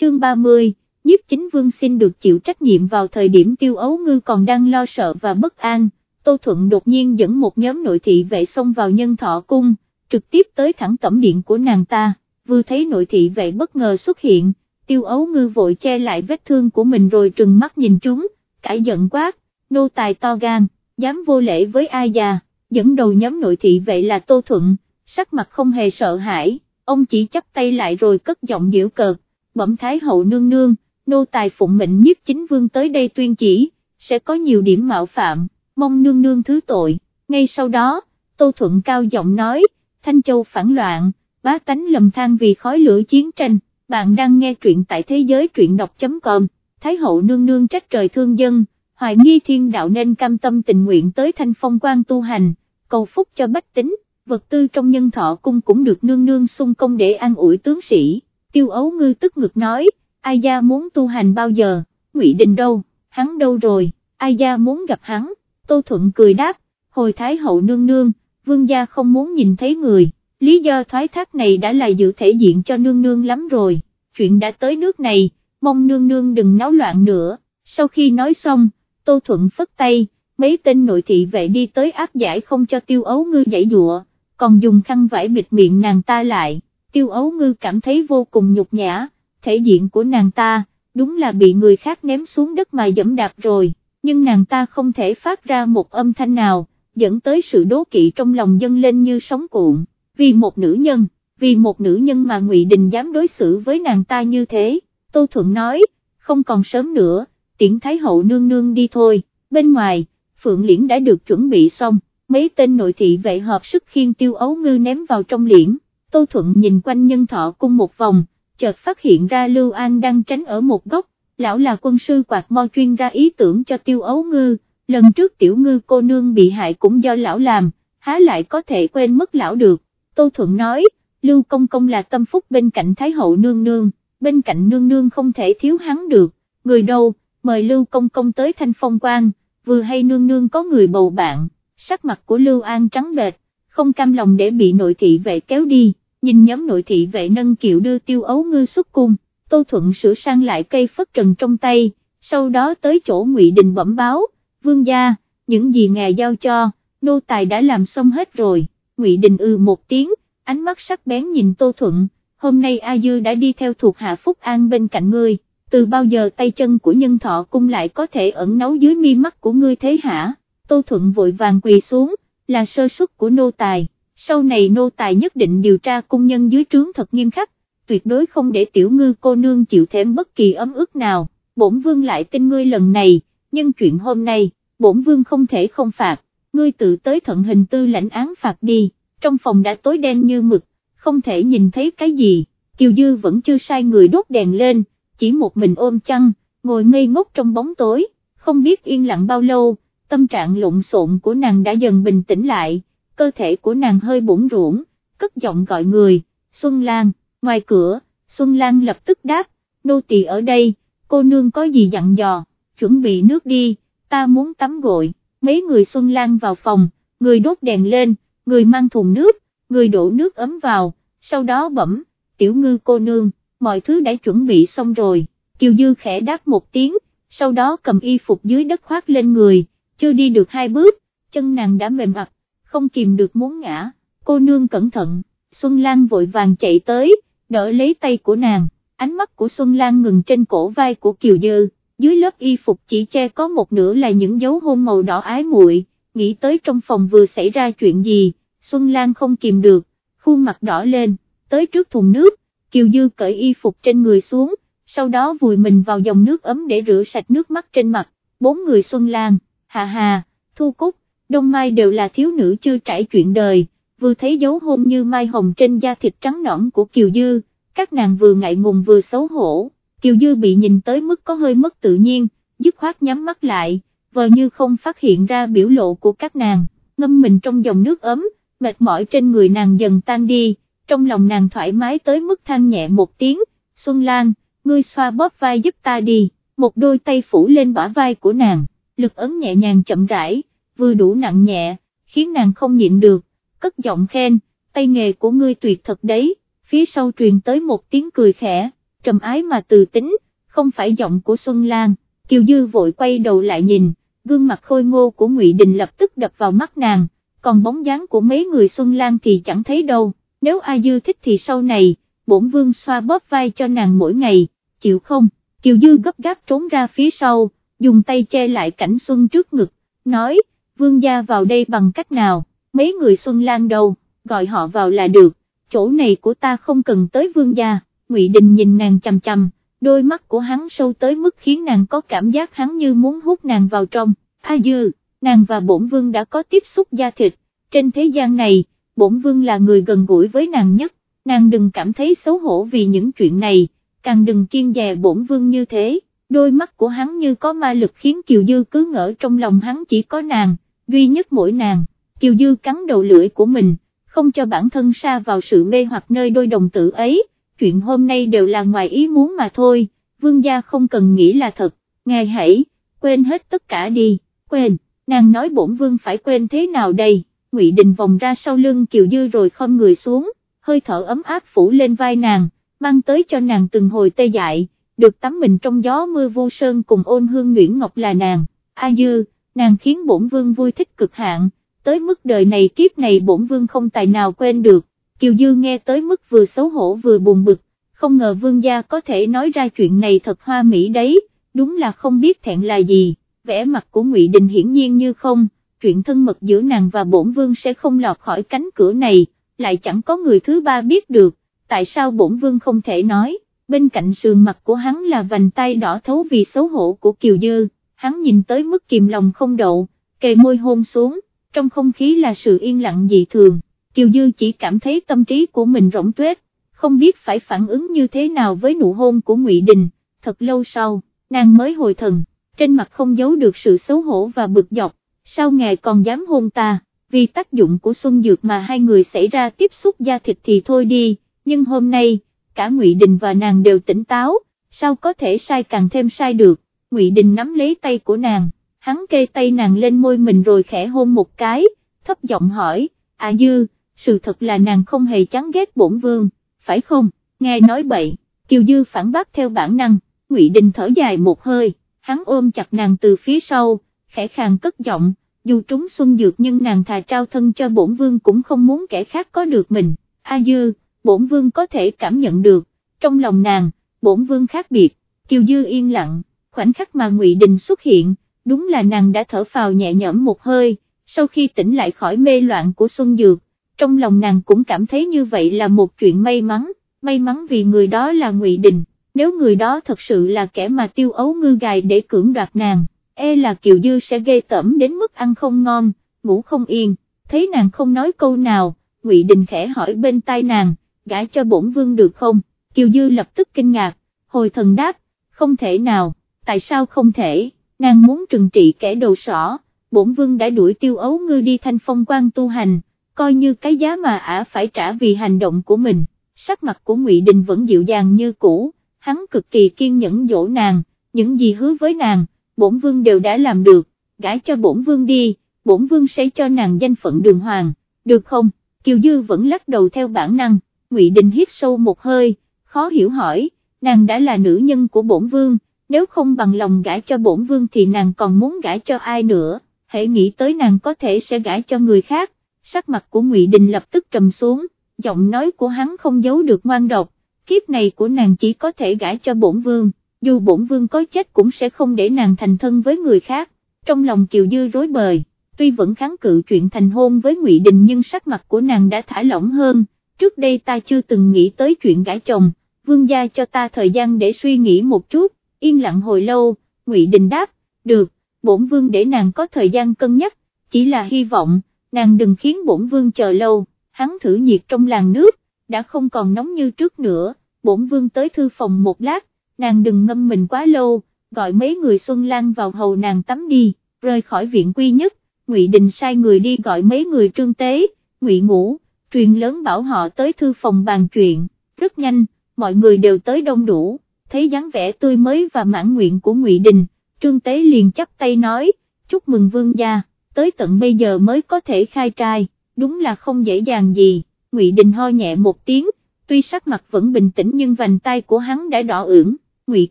chương 30, nhiếp chính vương xin được chịu trách nhiệm vào thời điểm tiêu ấu ngư còn đang lo sợ và bất an, Tô Thuận đột nhiên dẫn một nhóm nội thị vệ xông vào nhân thọ cung, trực tiếp tới thẳng cẩm điện của nàng ta, vừa thấy nội thị vệ bất ngờ xuất hiện, tiêu ấu ngư vội che lại vết thương của mình rồi trừng mắt nhìn chúng, cãi giận quát, nô tài to gan, dám vô lễ với ai già, dẫn đầu nhóm nội thị vệ là Tô Thuận, sắc mặt không hề sợ hãi, ông chỉ chắp tay lại rồi cất giọng diễu cợt, bẩm thái hậu nương nương, nô tài phụng mệnh nhiếp chính vương tới đây tuyên chỉ, sẽ có nhiều điểm mạo phạm, mong nương nương thứ tội, ngay sau đó, Tô Thuận cao giọng nói, Thanh Châu phản loạn, bá tánh lầm than vì khói lửa chiến tranh, bạn đang nghe truyện tại thế giới truyện đọc.com, Thái hậu nương nương trách trời thương dân, hoài nghi thiên đạo nên cam tâm tình nguyện tới thanh phong quan tu hành, cầu phúc cho bách tính, vật tư trong nhân thọ cung cũng được nương nương sung công để an ủi tướng sĩ, tiêu ấu ngư tức ngực nói, ai gia muốn tu hành bao giờ, ngụy Đình đâu, hắn đâu rồi, ai gia muốn gặp hắn, Tô Thuận cười đáp, hồi Thái hậu nương nương, vương gia không muốn nhìn thấy người, lý do thoái thác này đã là dự thể diện cho nương nương lắm rồi, chuyện đã tới nước này, mong nương nương đừng náo loạn nữa, sau khi nói xong, Tô Thuận phất tay, mấy tên nội thị vệ đi tới áp giải không cho tiêu ấu ngư giải dụa, còn dùng khăn vải bịt miệng nàng ta lại, tiêu ấu ngư cảm thấy vô cùng nhục nhã, thể diện của nàng ta, đúng là bị người khác ném xuống đất mà dẫm đạp rồi, nhưng nàng ta không thể phát ra một âm thanh nào, dẫn tới sự đố kỵ trong lòng dân lên như sóng cuộn, vì một nữ nhân, vì một nữ nhân mà Ngụy Đình dám đối xử với nàng ta như thế, Tô Thuận nói, không còn sớm nữa, tiễn Thái Hậu nương nương đi thôi, bên ngoài, Phượng Liễn đã được chuẩn bị xong, mấy tên nội thị vệ hợp sức khiên tiêu ấu ngư ném vào trong liễn, Tô Thuận nhìn quanh nhân thọ cung một vòng, chợt phát hiện ra Lưu An đang tránh ở một góc, lão là quân sư quạt mo chuyên ra ý tưởng cho tiêu ấu ngư, lần trước tiểu ngư cô nương bị hại cũng do lão làm, há lại có thể quên mất lão được, Tô Thuận nói, Lưu Công Công là tâm phúc bên cạnh Thái hậu nương nương, bên cạnh nương nương không thể thiếu hắn được, người đâu, mời Lưu Công Công tới thanh phong quan, vừa hay nương nương có người bầu bạn, sắc mặt của Lưu An trắng bệch, không cam lòng để bị nội thị vệ kéo đi, nhìn nhóm nội thị vệ nâng kiệu đưa tiêu ấu ngư xuất cung, Tô Thuận sửa sang lại cây phất trần trong tay, sau đó tới chỗ Ngụy Đình bẩm báo, vương gia, những gì ngài giao cho, nô tài đã làm xong hết rồi, Ngụy Đình ư một tiếng, ánh mắt sắc bén nhìn Tô Thuận, hôm nay A Dư đã đi theo thuộc hạ Phúc An bên cạnh ngươi, từ bao giờ tay chân của nhân thọ cung lại có thể ẩn nấu dưới mi mắt của ngươi thế hả, Tô Thuận vội vàng quỳ xuống, là sơ suất của nô tài, sau này nô tài nhất định điều tra cung nhân dưới trướng thật nghiêm khắc, tuyệt đối không để tiểu ngư cô nương chịu thêm bất kỳ ấm ức nào, bổn vương lại tin ngươi lần này, nhưng chuyện hôm nay, bổn vương không thể không phạt, ngươi tự tới thận hình tư lãnh án phạt đi, trong phòng đã tối đen như mực, không thể nhìn thấy cái gì, Kiều Dư vẫn chưa sai người đốt đèn lên, chỉ một mình ôm chăn, ngồi ngây ngốc trong bóng tối, không biết yên lặng bao lâu, tâm trạng lộn xộn của nàng đã dần bình tĩnh lại, cơ thể của nàng hơi bủng ruộng, cất giọng gọi người, Xuân Lan, ngoài cửa, Xuân Lan lập tức đáp, nô tỳ ở đây, cô nương có gì dặn dò, chuẩn bị nước đi, ta muốn tắm gội, mấy người Xuân Lan vào phòng, người đốt đèn lên, người mang thùng nước, người đổ nước ấm vào, sau đó bẩm, tiểu ngư cô nương, mọi thứ đã chuẩn bị xong rồi, Kiều Dư khẽ đáp một tiếng, sau đó cầm y phục dưới đất khoác lên người, chưa đi được hai bước, chân nàng đã mềm mặt, không kìm được muốn ngã, cô nương cẩn thận, Xuân Lan vội vàng chạy tới, đỡ lấy tay của nàng, ánh mắt của Xuân Lan ngừng trên cổ vai của Kiều Dư, dưới lớp y phục chỉ che có một nửa là những dấu hôn màu đỏ ái muội, nghĩ tới trong phòng vừa xảy ra chuyện gì, Xuân Lan không kìm được, khuôn mặt đỏ lên, tới trước thùng nước, Kiều Dư cởi y phục trên người xuống, sau đó vùi mình vào dòng nước ấm để rửa sạch nước mắt trên mặt, bốn người Xuân Lan, Hà Hà, Thu Cúc, Đông Mai đều là thiếu nữ chưa trải chuyện đời, vừa thấy dấu hôn như mai hồng trên da thịt trắng nõn của Kiều Dư, các nàng vừa ngại ngùng vừa xấu hổ, Kiều Dư bị nhìn tới mức có hơi mất tự nhiên, dứt khoát nhắm mắt lại, vờ như không phát hiện ra biểu lộ của các nàng, ngâm mình trong dòng nước ấm, mệt mỏi trên người nàng dần tan đi, trong lòng nàng thoải mái tới mức than nhẹ một tiếng, Xuân Lan, ngươi xoa bóp vai giúp ta đi, một đôi tay phủ lên bả vai của nàng, lực ấn nhẹ nhàng chậm rãi, vừa đủ nặng nhẹ, khiến nàng không nhịn được, cất giọng khen, tay nghề của ngươi tuyệt thật đấy, phía sau truyền tới một tiếng cười khẽ, trầm ái mà từ tính, không phải giọng của Xuân Lan, Kiều Dư vội quay đầu lại nhìn, gương mặt khôi ngô của Ngụy Đình lập tức đập vào mắt nàng, còn bóng dáng của mấy người Xuân Lan thì chẳng thấy đâu, nếu A Dư thích thì sau này, bổn vương xoa bóp vai cho nàng mỗi ngày, chịu không, Kiều Dư gấp gáp trốn ra phía sau, dùng tay che lại cảnh Xuân trước ngực, nói, vương gia vào đây bằng cách nào, mấy người Xuân Lan đâu, gọi họ vào là được, chỗ này của ta không cần tới vương gia, Ngụy Đình nhìn nàng chằm chằm, đôi mắt của hắn sâu tới mức khiến nàng có cảm giác hắn như muốn hút nàng vào trong, A Dư, nàng và bổn vương đã có tiếp xúc da thịt, trên thế gian này, bổn vương là người gần gũi với nàng nhất, nàng đừng cảm thấy xấu hổ vì những chuyện này, càng đừng kiên dè bổn vương như thế, đôi mắt của hắn như có ma lực khiến Kiều Dư cứ ngỡ trong lòng hắn chỉ có nàng, duy nhất mỗi nàng, Kiều Dư cắn đầu lưỡi của mình, không cho bản thân xa vào sự mê hoặc nơi đôi đồng tử ấy, chuyện hôm nay đều là ngoài ý muốn mà thôi, vương gia không cần nghĩ là thật, ngài hãy, quên hết tất cả đi, quên, nàng nói bổn vương phải quên thế nào đây, Ngụy Đình vòng ra sau lưng Kiều Dư rồi không người xuống, hơi thở ấm áp phủ lên vai nàng, mang tới cho nàng từng hồi tê dại, được tắm mình trong gió mưa vô sơn cùng ôn hương Nguyễn Ngọc là nàng, A Dư, nàng khiến bổn vương vui thích cực hạn, tới mức đời này kiếp này bổn vương không tài nào quên được, Kiều Dư nghe tới mức vừa xấu hổ vừa buồn bực, không ngờ vương gia có thể nói ra chuyện này thật hoa mỹ đấy, đúng là không biết thẹn là gì, vẻ mặt của Ngụy Đình hiển nhiên như không, chuyện thân mật giữa nàng và bổn vương sẽ không lọt khỏi cánh cửa này, lại chẳng có người thứ ba biết được, tại sao bổn vương không thể nói, bên cạnh sườn mặt của hắn là vành tay đỏ thấu vì xấu hổ của Kiều Dư, hắn nhìn tới mức kìm lòng không đậu, kề môi hôn xuống, trong không khí là sự yên lặng dị thường, Kiều Dư chỉ cảm thấy tâm trí của mình rỗng tuếch, không biết phải phản ứng như thế nào với nụ hôn của Ngụy Đình, thật lâu sau, nàng mới hồi thần, trên mặt không giấu được sự xấu hổ và bực dọc, sao ngài còn dám hôn ta, vì tác dụng của Xuân Dược mà hai người xảy ra tiếp xúc da thịt thì thôi đi, nhưng hôm nay, cả Ngụy Đình và nàng đều tỉnh táo, sao có thể sai càng thêm sai được, Ngụy Đình nắm lấy tay của nàng, hắn kê tay nàng lên môi mình rồi khẽ hôn một cái, thấp giọng hỏi, à dư, sự thật là nàng không hề chán ghét bổn vương, phải không, nghe nói bậy, Kiều Dư phản bác theo bản năng, Ngụy Đình thở dài một hơi, hắn ôm chặt nàng từ phía sau, khẽ khàng cất giọng, dù trúng xuân dược nhưng nàng thà trao thân cho bổn vương cũng không muốn kẻ khác có được mình, A Dư, bổn vương có thể cảm nhận được, trong lòng nàng, bổn vương khác biệt, Kiều Dư yên lặng, khoảnh khắc mà Ngụy Đình xuất hiện, đúng là nàng đã thở phào nhẹ nhõm một hơi, sau khi tỉnh lại khỏi mê loạn của xuân dược, trong lòng nàng cũng cảm thấy như vậy là một chuyện may mắn, may mắn vì người đó là Ngụy Đình, nếu người đó thật sự là kẻ mà tiêu ấu ngư gài để cưỡng đoạt nàng e là Kiều Dư sẽ ghê tởm đến mức ăn không ngon, ngủ không yên, thấy nàng không nói câu nào, Ngụy Đình khẽ hỏi bên tai nàng, gãi cho bổn vương được không, Kiều Dư lập tức kinh ngạc, hồi thần đáp, không thể nào, tại sao không thể, nàng muốn trừng trị kẻ đầu sỏ, bổn vương đã đuổi tiêu ấu ngư đi thanh phong quan tu hành, coi như cái giá mà ả phải trả vì hành động của mình, sắc mặt của Ngụy Đình vẫn dịu dàng như cũ, hắn cực kỳ kiên nhẫn dỗ nàng, những gì hứa với nàng bổn vương đều đã làm được, gãi cho bổn vương đi, bổn vương sẽ cho nàng danh phận đường hoàng, được không, Kiều Dư vẫn lắc đầu theo bản năng, Ngụy Đình hít sâu một hơi, khó hiểu hỏi, nàng đã là nữ nhân của bổn vương, nếu không bằng lòng gãi cho bổn vương thì nàng còn muốn gãi cho ai nữa, hãy nghĩ tới nàng có thể sẽ gãi cho người khác, sắc mặt của Ngụy Đình lập tức trầm xuống, giọng nói của hắn không giấu được ngoan độc, kiếp này của nàng chỉ có thể gãi cho bổn vương. Dù bổn vương có chết cũng sẽ không để nàng thành thân với người khác, trong lòng Kiều Dư rối bời, tuy vẫn kháng cự chuyện thành hôn với Ngụy Đình nhưng sắc mặt của nàng đã thả lỏng hơn, trước đây ta chưa từng nghĩ tới chuyện gãi chồng, vương gia cho ta thời gian để suy nghĩ một chút, yên lặng hồi lâu, Ngụy Đình đáp, được, bổn vương để nàng có thời gian cân nhắc, chỉ là hy vọng, nàng đừng khiến bổn vương chờ lâu, hắn thử nhiệt trong làng nước, đã không còn nóng như trước nữa, bổn vương tới thư phòng một lát, nàng đừng ngâm mình quá lâu, gọi mấy người Xuân Lan vào hầu nàng tắm đi, rời khỏi viện quy nhất, Ngụy Đình sai người đi gọi mấy người trương tế, Ngụy Ngũ, truyền lớn bảo họ tới thư phòng bàn chuyện, rất nhanh, mọi người đều tới đông đủ, thấy dáng vẻ tươi mới và mãn nguyện của Ngụy Đình, trương tế liền chắp tay nói, chúc mừng vương gia, tới tận bây giờ mới có thể khai trai, đúng là không dễ dàng gì, Ngụy Đình ho nhẹ một tiếng, tuy sắc mặt vẫn bình tĩnh nhưng vành tay của hắn đã đỏ ửng, Ngụy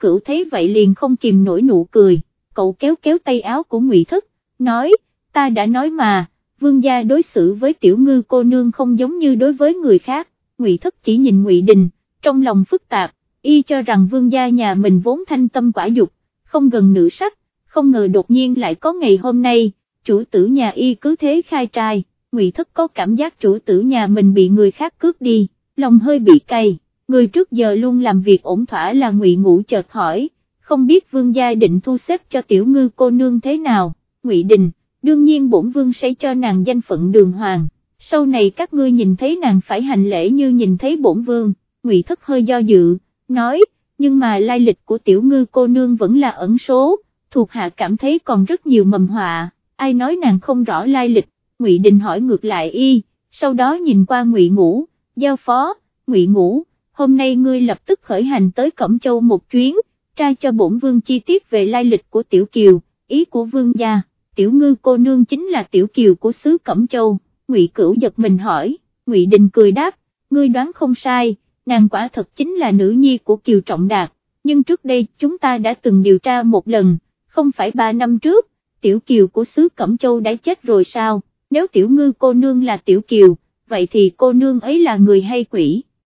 Cửu thấy vậy liền không kìm nổi nụ cười, cậu kéo kéo tay áo của Ngụy Thất, nói, ta đã nói mà, vương gia đối xử với tiểu ngư cô nương không giống như đối với người khác, Ngụy Thất chỉ nhìn Ngụy Đình, trong lòng phức tạp, y cho rằng vương gia nhà mình vốn thanh tâm quả dục, không gần nữ sắc, không ngờ đột nhiên lại có ngày hôm nay, chủ tử nhà y cứ thế khai trai, Ngụy Thất có cảm giác chủ tử nhà mình bị người khác cướp đi, lòng hơi bị cay, người trước giờ luôn làm việc ổn thỏa là Ngụy Ngũ chợt hỏi, không biết vương gia định thu xếp cho tiểu ngư cô nương thế nào, Ngụy Đình, đương nhiên bổn vương sẽ cho nàng danh phận đường hoàng, sau này các ngươi nhìn thấy nàng phải hành lễ như nhìn thấy bổn vương, Ngụy Thất hơi do dự, nói, nhưng mà lai lịch của tiểu ngư cô nương vẫn là ẩn số, thuộc hạ cảm thấy còn rất nhiều mầm họa, ai nói nàng không rõ lai lịch, Ngụy Đình hỏi ngược lại y, sau đó nhìn qua Ngụy Ngũ, giao phó, Ngụy Ngũ, hôm nay ngươi lập tức khởi hành tới Cẩm Châu một chuyến, tra cho bổn vương chi tiết về lai lịch của Tiểu Kiều, ý của vương gia, Tiểu Ngư cô nương chính là Tiểu Kiều của xứ Cẩm Châu, Ngụy Cửu giật mình hỏi, Ngụy Đình cười đáp, ngươi đoán không sai, nàng quả thật chính là nữ nhi của Kiều Trọng Đạt, nhưng trước đây chúng ta đã từng điều tra một lần, không phải ba năm trước, Tiểu Kiều của xứ Cẩm Châu đã chết rồi sao, nếu Tiểu Ngư cô nương là Tiểu Kiều, vậy thì cô nương ấy là người hay quỷ?